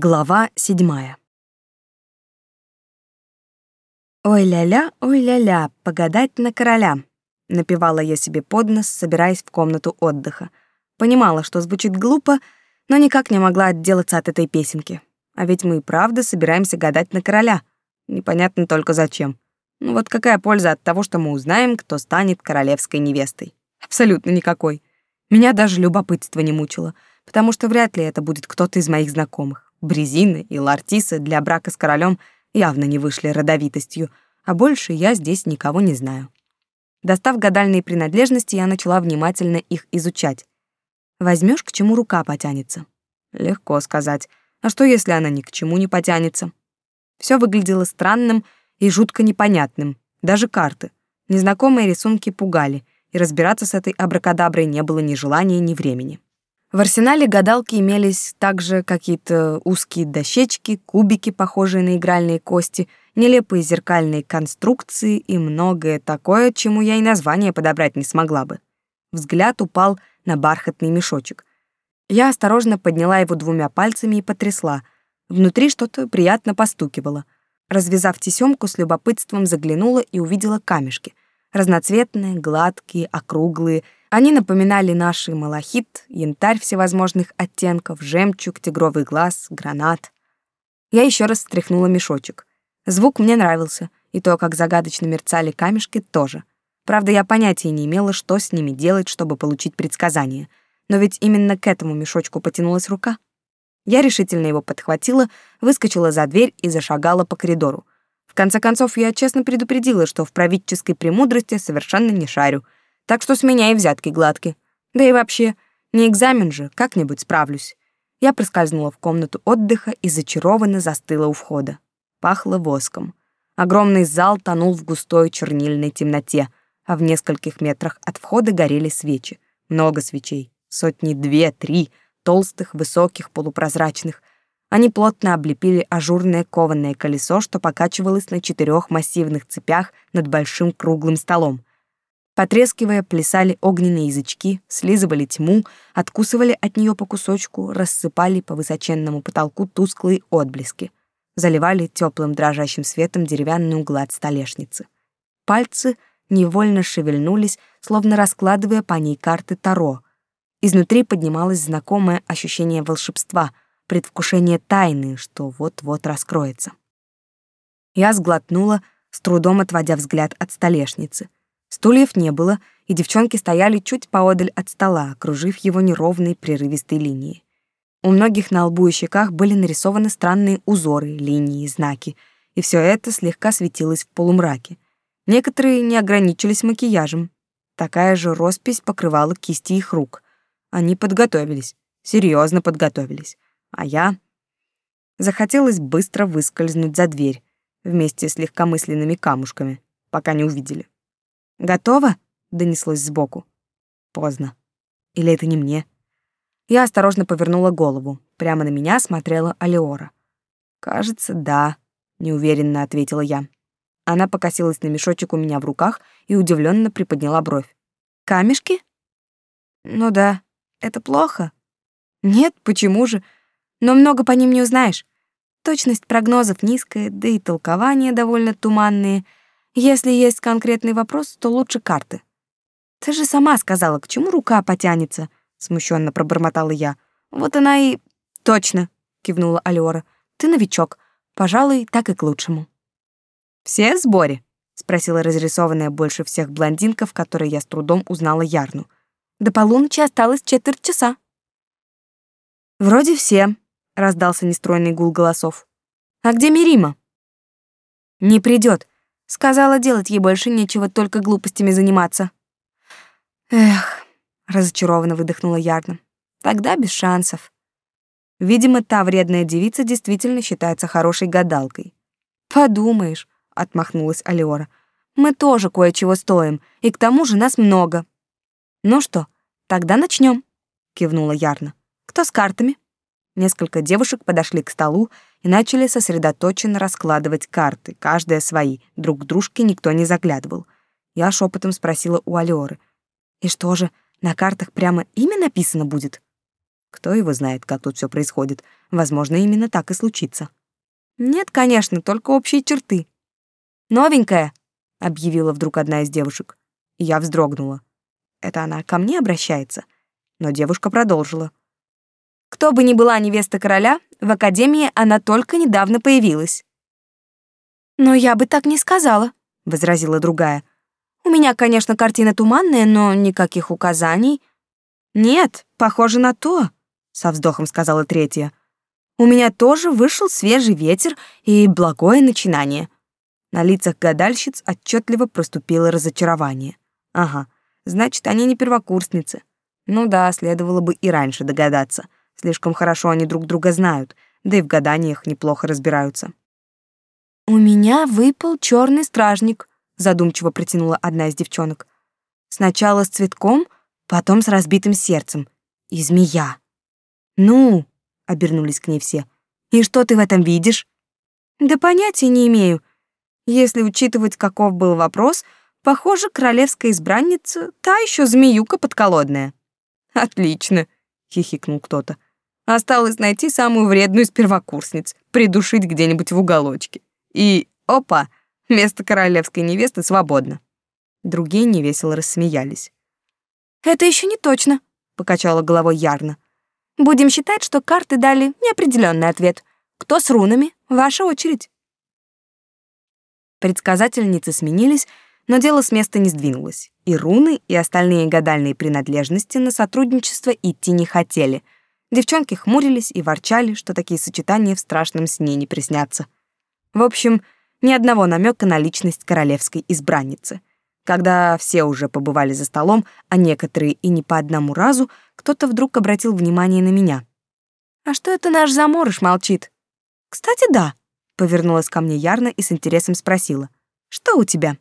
Глава седьмая. «Ой-ля-ля, ой-ля-ля, погадать на короля», — напевала я себе под нос, собираясь в комнату отдыха. Понимала, что звучит глупо, но никак не могла отделаться от этой песенки. А ведь мы и правда собираемся гадать на короля. Непонятно только зачем. Ну вот какая польза от того, что мы узнаем, кто станет королевской невестой? Абсолютно никакой. Меня даже любопытство не мучило, потому что вряд ли это будет кто-то из моих знакомых. Брезины и Лартиса для брака с королем явно не вышли родовитостью, а больше я здесь никого не знаю. Достав гадальные принадлежности, я начала внимательно их изучать. Возьмешь, к чему рука потянется? Легко сказать. А что, если она ни к чему не потянется? Все выглядело странным и жутко непонятным. Даже карты. Незнакомые рисунки пугали, и разбираться с этой абракадаброй не было ни желания, ни времени. В арсенале гадалки имелись также какие-то узкие дощечки, кубики, похожие на игральные кости, нелепые зеркальные конструкции и многое такое, чему я и название подобрать не смогла бы. Взгляд упал на бархатный мешочек. Я осторожно подняла его двумя пальцами и потрясла. Внутри что-то приятно постукивало. Развязав тесемку, с любопытством заглянула и увидела камешки. Разноцветные, гладкие, округлые — они напоминали наши малахит, янтарь всевозможных оттенков, жемчуг, тигровый глаз, гранат. Я еще раз стряхнула мешочек. Звук мне нравился, и то, как загадочно мерцали камешки, тоже. Правда, я понятия не имела, что с ними делать, чтобы получить предсказание. Но ведь именно к этому мешочку потянулась рука. Я решительно его подхватила, выскочила за дверь и зашагала по коридору. В конце концов, я честно предупредила, что в правительской премудрости совершенно не шарю — так что с меня и взятки гладки. Да и вообще, не экзамен же, как-нибудь справлюсь. Я проскользнула в комнату отдыха и зачарованно застыла у входа. Пахло воском. Огромный зал тонул в густой чернильной темноте, а в нескольких метрах от входа горели свечи. Много свечей. Сотни две, три, толстых, высоких, полупрозрачных. Они плотно облепили ажурное кованое колесо, что покачивалось на четырех массивных цепях над большим круглым столом. Потрескивая, плясали огненные язычки, слизывали тьму, откусывали от нее по кусочку, рассыпали по высоченному потолку тусклые отблески, заливали теплым дрожащим светом деревянную гладь столешницы. Пальцы невольно шевельнулись, словно раскладывая по ней карты Таро. Изнутри поднималось знакомое ощущение волшебства, предвкушение тайны, что вот-вот раскроется. Я сглотнула, с трудом отводя взгляд от столешницы — Стульев не было, и девчонки стояли чуть поодаль от стола, окружив его неровной прерывистой линией. У многих на лбу и щеках были нарисованы странные узоры, линии, знаки, и все это слегка светилось в полумраке. Некоторые не ограничились макияжем. Такая же роспись покрывала кисти их рук. Они подготовились, серьезно подготовились. А я... Захотелось быстро выскользнуть за дверь вместе с легкомысленными камушками, пока не увидели. «Готово?» — донеслось сбоку. Поздно. Или это не мне? Я осторожно повернула голову. Прямо на меня смотрела Алиора. «Кажется, да», — неуверенно ответила я. Она покосилась на мешочек у меня в руках и удивленно приподняла бровь. «Камешки?» «Ну да. Это плохо?» «Нет, почему же? Но много по ним не узнаешь. Точность прогнозов низкая, да и толкования довольно туманные — если есть конкретный вопрос, то лучше карты. Ты же сама сказала, к чему рука потянется, смущенно пробормотала я. Вот она и точно, кивнула Алёра. Ты новичок. Пожалуй, так и к лучшему. Все в сборе? спросила разрисованная больше всех блондинка, в которой я с трудом узнала Ярну. До полуночи осталось четверть часа. Вроде все, раздался нестройный гул голосов. А где Мирима? Не придет. Сказала, делать ей больше нечего, только глупостями заниматься. Эх, разочарованно выдохнула Ярна. Тогда без шансов. Видимо, та вредная девица действительно считается хорошей гадалкой. Подумаешь, отмахнулась Алиора. Мы тоже кое-чего стоим, и к тому же нас много. Ну что, тогда начнем, кивнула Ярна. Кто с картами? Несколько девушек подошли к столу и начали сосредоточенно раскладывать карты, каждая свои, друг к дружке никто не заглядывал. Я шепотом спросила у Алёры. «И что же, на картах прямо имя написано будет?» «К Кто его знает, как тут все происходит? Возможно, именно так и случится. Нет, конечно, только общие черты. Новенькая, объявила вдруг одна из девушек. Я вздрогнула. Это она ко мне обращается? Но девушка продолжила. Кто бы ни была невеста короля, в академии она только недавно появилась. Но я бы так не сказала, возразила другая. У меня, конечно, картина туманная, но никаких указаний. Нет, похоже на то, со вздохом сказала третья. У меня тоже вышел свежий ветер и благое начинание. На лицах гадальщиц отчетливо проступило разочарование. Ага, значит, они не первокурсницы. Ну да, следовало бы и раньше догадаться. Слишком хорошо они друг друга знают, да и в гаданиях неплохо разбираются. «У меня выпал черный стражник», — задумчиво протянула одна из девчонок. «Сначала с цветком, потом с разбитым сердцем. И змея». «Ну?» — обернулись к ней все. «И что ты в этом видишь?» «Да понятия не имею. Если учитывать, каков был вопрос, похоже, королевская избранница — та еще змеюка подколодная». «Отлично!» — хихикнул кто-то. Осталось найти самую вредную из первокурсниц, придушить где-нибудь в уголочке. И, опа, место королевской невесты свободно. Другие невесело рассмеялись. «Это еще не точно», — покачала головой Ярна. «Будем считать, что карты дали неопределенный ответ. Кто с рунами? Ваша очередь». Предсказательницы сменились, но дело с места не сдвинулось. И руны, и остальные гадальные принадлежности на сотрудничество идти не хотели — Девчонки хмурились и ворчали, что такие сочетания в страшном сне не приснятся. В общем, ни одного намека на личность королевской избранницы. Когда все уже побывали за столом, а некоторые и не по одному разу, кто-то вдруг обратил внимание на меня. «А что это наш заморыш молчит?» «Кстати, да», — повернулась ко мне Ярна и с интересом спросила. «Что у тебя?»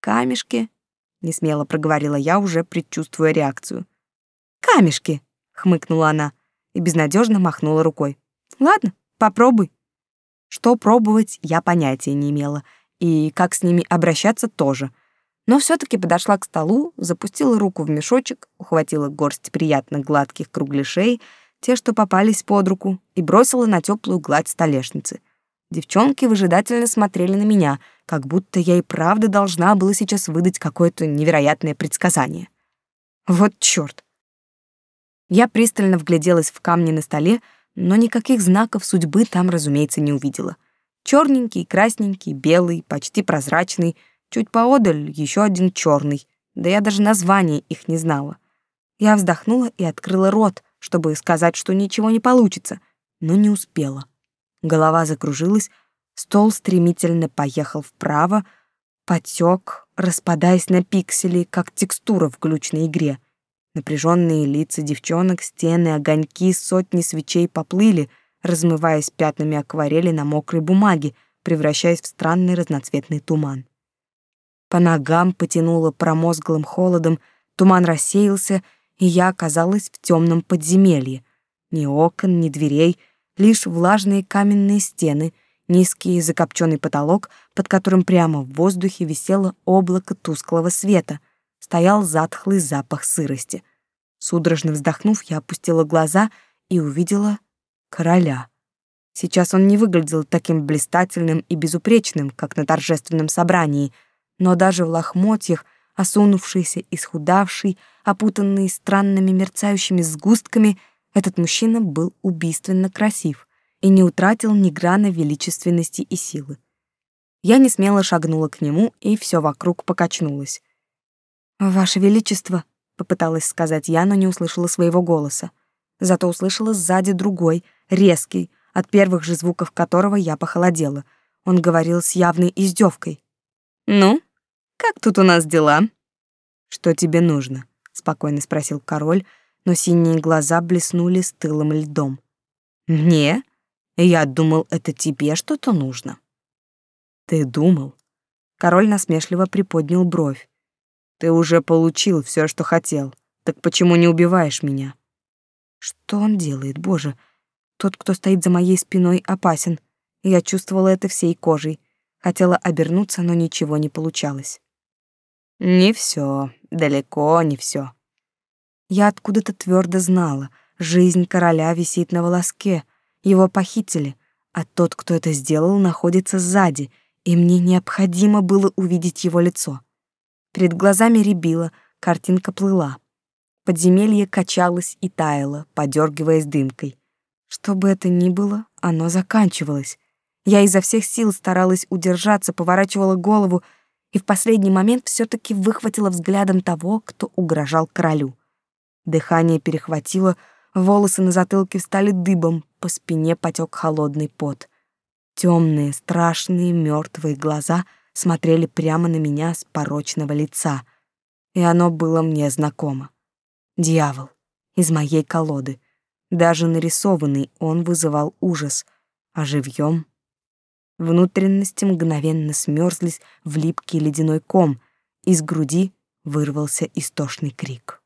«Камешки», — несмело проговорила я, уже предчувствуя реакцию. «Камешки», хмыкнула она и безнадежно махнула рукой. Ладно, попробуй. Что пробовать, я понятия не имела, и как с ними обращаться тоже. Но все таки подошла к столу, запустила руку в мешочек, ухватила горсть приятно гладких кругляшей, те, что попались под руку, и бросила на теплую гладь столешницы. Девчонки выжидательно смотрели на меня, как будто я и правда должна была сейчас выдать какое-то невероятное предсказание. Вот чёрт. Я пристально вгляделась в камни на столе, но никаких знаков судьбы там, разумеется, не увидела. Черненький, красненький, белый, почти прозрачный, чуть поодаль еще один черный, да я даже названия их не знала. Я вздохнула и открыла рот, чтобы сказать, что ничего не получится, но не успела. Голова закружилась, стол стремительно поехал вправо, потек, распадаясь на пиксели, как текстура в глючной игре. Напряженные лица девчонок, стены, огоньки, сотни свечей поплыли, размываясь пятнами акварели на мокрой бумаге, превращаясь в странный разноцветный туман. По ногам потянуло промозглым холодом, туман рассеялся, и я оказалась в темном подземелье. Ни окон, ни дверей, лишь влажные каменные стены, низкий закопченный потолок, под которым прямо в воздухе висело облако тусклого света — стоял затхлый запах сырости. Судорожно вздохнув, я опустила глаза и увидела короля. Сейчас он не выглядел таким блистательным и безупречным, как на торжественном собрании, но даже в лохмотьях, осунувшийся, исхудавший, опутанный странными мерцающими сгустками, этот мужчина был убийственно красив и не утратил ни грана величественности и силы. Я не смело шагнула к нему, и все вокруг покачнулось. «Ваше Величество», — попыталась сказать я, но не услышала своего голоса. Зато услышала сзади другой, резкий, от первых же звуков которого я похолодела. Он говорил с явной издевкой. «Ну, как тут у нас дела?» «Что тебе нужно?» — спокойно спросил король, но синие глаза блеснули стылым льдом. «Мне? Я думал, это тебе что-то нужно». «Ты думал?» Король насмешливо приподнял бровь. Ты уже получил все, что хотел. Так почему не убиваешь меня? Что он делает, боже? Тот, кто стоит за моей спиной, опасен. Я чувствовала это всей кожей. Хотела обернуться, но ничего не получалось. Не все, далеко не все. Я откуда-то твердо знала. Жизнь короля висит на волоске. Его похитили, а тот, кто это сделал, находится сзади, и мне необходимо было увидеть его лицо. Перед глазами рябило, картинка плыла. Подземелье качалось и таяло, подергиваясь дымкой. Что бы это ни было, оно заканчивалось. Я изо всех сил старалась удержаться, поворачивала голову и в последний момент все таки выхватила взглядом того, кто угрожал королю. Дыхание перехватило, волосы на затылке встали дыбом, по спине потек холодный пот. Темные, страшные, мертвые глаза смотрели прямо на меня с порочного лица, и оно было мне знакомо. Дьявол из моей колоды. Даже нарисованный он вызывал ужас, а живьем Внутренности мгновенно смерзлись в липкий ледяной ком, из груди вырвался истошный крик.